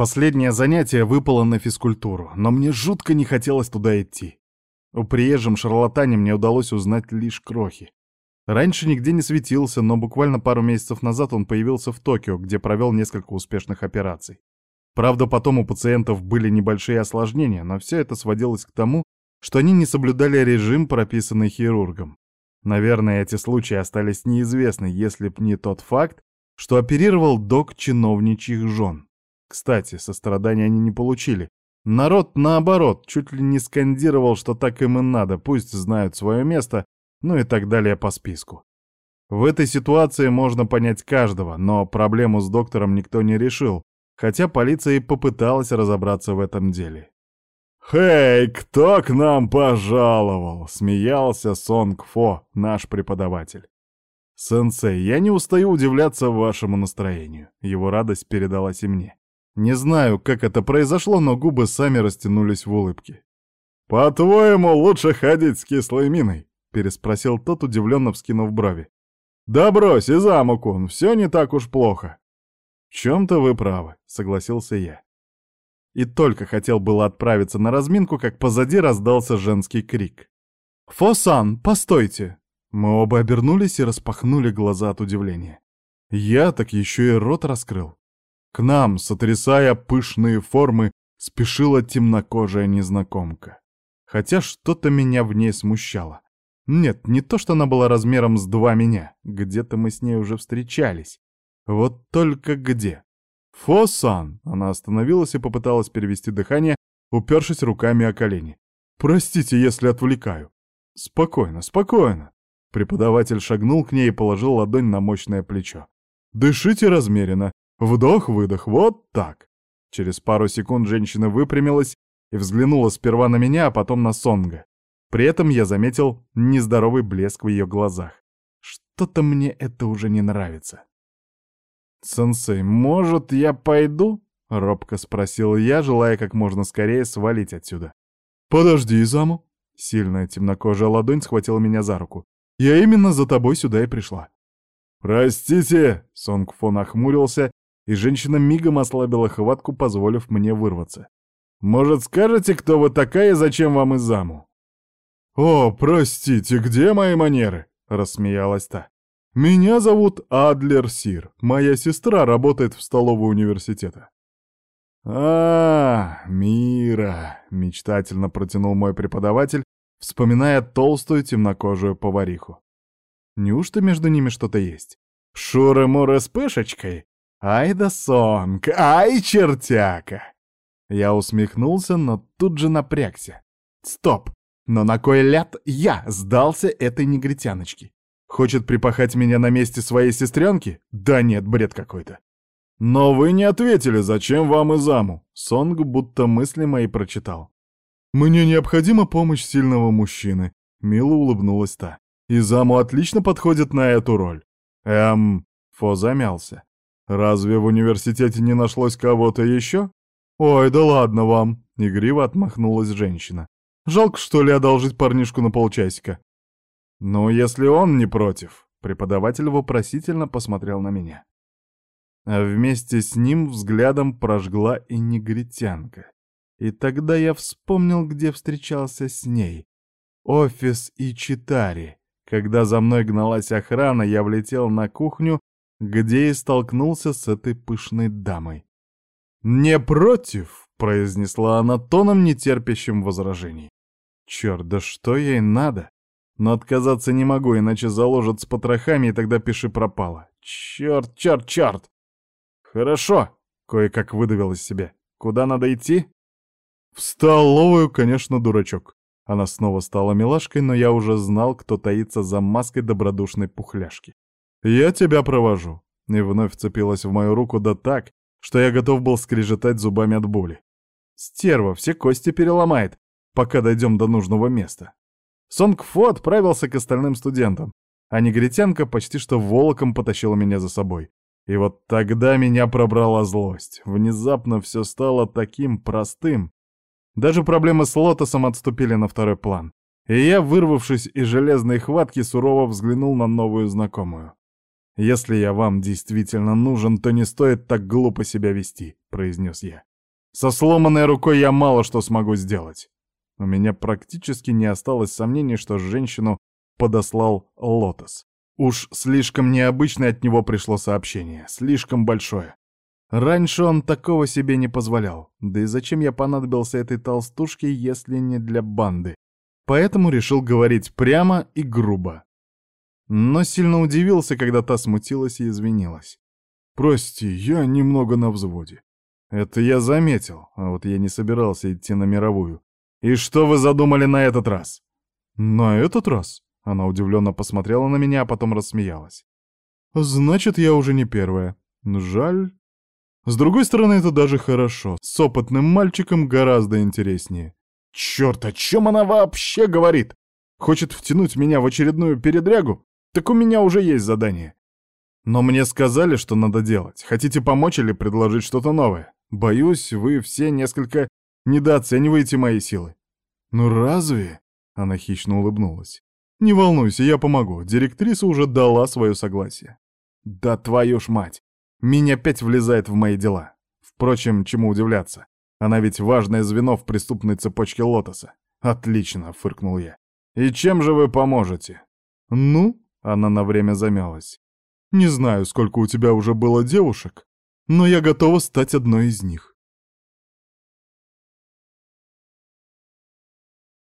Последнее занятие выпало на физкультуру, но мне жутко не хотелось туда идти. У приезжем шарлатане мне удалось узнать лишь крохи. Раньше нигде не светился, но буквально пару месяцев назад он появился в Токио, где провел несколько успешных операций. Правда, потом у пациентов были небольшие осложнения, но все это сводилось к тому, что они не соблюдали режим, прописанный хирургом. Наверное, эти случаи остались неизвестны, если б не тот факт, что оперировал док чиновничьих жен. Кстати, сострадания они не получили. Народ, наоборот, чуть ли не скандировал, что так им и надо, пусть знают свое место, ну и так далее по списку. В этой ситуации можно понять каждого, но проблему с доктором никто не решил, хотя полиция и попыталась разобраться в этом деле. «Хей, кто к нам пожаловал?» — смеялся Сонг Фо, наш преподаватель. «Сенсей, я не устаю удивляться вашему настроению». Его радость передалась и мне. Не знаю, как это произошло, но губы сами растянулись в улыбке. «По-твоему, лучше ходить с кислой миной?» — переспросил тот, удивленно вскинув брови. «Да брось, Изаму-кун, все не так уж плохо. «В чем-то вы правы», — согласился я. И только хотел было отправиться на разминку, как позади раздался женский крик. «Фосан, постойте!» Мы оба обернулись и распахнули глаза от удивления. Я так еще и рот раскрыл. К нам, сотрясая пышные формы, спешила темнокожая незнакомка. Хотя что-то меня в ней смущало. Нет, не то, что она была размером с два меня. Где-то мы с ней уже встречались. Вот только где? Фосан! Она остановилась и попыталась перевести дыхание, упершись руками о колени. Простите, если отвлекаю. Спокойно, спокойно. Преподаватель шагнул к ней и положил ладонь на мощное плечо. Дышите размеренно. Вдох-выдох, вот так. Через пару секунд женщина выпрямилась и взглянула сперва на меня, а потом на Сонга. При этом я заметил нездоровый блеск в ее глазах. Что-то мне это уже не нравится. «Сенсей, может, я пойду?» — робко спросил я, желая как можно скорее свалить отсюда. «Подожди, Изаму!» — сильная темнокожая ладонь схватила меня за руку. «Я именно за тобой сюда и пришла». «Простите!» — Сонгфо нахмурился, и женщина мигом ослабила хватку, позволив мне вырваться. «Может, скажете, кто вы такая и зачем вам Изаму?» «О, простите, где мои манеры?» — рассмеялась та. «Меня зовут Адлер Сир. Моя сестра работает в столовой университета». «А, Мира!» — мечтательно протянул мой преподаватель, вспоминая толстую темнокожую повариху. Неужто между ними что-то есть? Шуры-муры с пышечкой? Ай да сонг, ай чертяка! Я усмехнулся, но тут же напрягся. Стоп! Но на кой ляд я сдался этой негритяночке? Хочет припахать меня на месте своей сестренки? Да нет, бред какой-то. Но вы не ответили, зачем вам Изаму? Сонг будто мысли мои прочитал. Мне необходима помощь сильного мужчины. Мило улыбнулась та. Изаму отлично подходит на эту роль. Эм, Фо замялся. Разве в университете не нашлось кого-то еще? Ой, да ладно вам. Игриво отмахнулась женщина. Жалко, что ли, одолжить парнишку на полчасика. «Ну, если он не против», — преподаватель вопросительно посмотрел на меня. А вместе с ним взглядом прожгла и негритянка. И тогда я вспомнил, где встречался с ней. Офис и Читари. Когда за мной гналась охрана, я влетел на кухню, где и столкнулся с этой пышной дамой. «Не против», — произнесла она тоном, нетерпящим возражений. «Черт, да что ей надо?» Но отказаться не могу, иначе заложат с потрохами, и тогда пиши пропало. Черт, черт, черт! Хорошо, кое-как выдавил из себя. Куда надо идти? В столовую, конечно, дурачок. Она снова стала милашкой, но я уже знал, кто таится за маской добродушной пухляшки. «Я тебя провожу», — и вновь вцепилась в мою руку да так, что я готов был скрежетать зубами от боли. «Стерва, все кости переломает, пока дойдем до нужного места». Сонг-Фо отправился к остальным студентам, а негритянка почти что волоком потащила меня за собой. И вот тогда меня пробрала злость. Внезапно все стало таким простым. Даже проблемы с Лотосом отступили на второй план. И я, вырвавшись из железной хватки, сурово взглянул на новую знакомую. «Если я вам действительно нужен, то не стоит так глупо себя вести», — произнес я. Со сломанной рукой я мало что смогу сделать. У меня практически не осталось сомнений, что женщину подослал Лотос. Уж слишком необычное от него пришло сообщение, слишком большое. Раньше он такого себе не позволял. Да и зачем я понадобился этой толстушке, если не для банды? Поэтому решил говорить прямо и грубо. Но сильно удивился, когда та смутилась и извинилась. «Прости, я немного на взводе». «Это я заметил, а вот я не собирался идти на мировую. И что вы задумали на этот раз?» «На этот раз?» Она удивленно посмотрела на меня, а потом рассмеялась. «Значит, я уже не первая. Жаль. С другой стороны, это даже хорошо. С опытным мальчиком гораздо интереснее. Черт, о чем она вообще говорит? Хочет втянуть меня в очередную передрягу? Так у меня уже есть задание. Но мне сказали, что надо делать. Хотите помочь или предложить что-то новое? Боюсь, вы все несколько недооцениваете мои силы. Ну разве? Она хищно улыбнулась. «Не волнуйся, я помогу. Директриса уже дала свое согласие». «Да твою ж мать! Меня опять влезает в мои дела. Впрочем, чему удивляться? Она ведь важное звено в преступной цепочке Лотоса. Отлично!» — фыркнул я. «И чем же вы поможете?» «Ну?» — она на время замялась. «Не знаю, сколько у тебя уже было девушек, но я готова стать одной из них».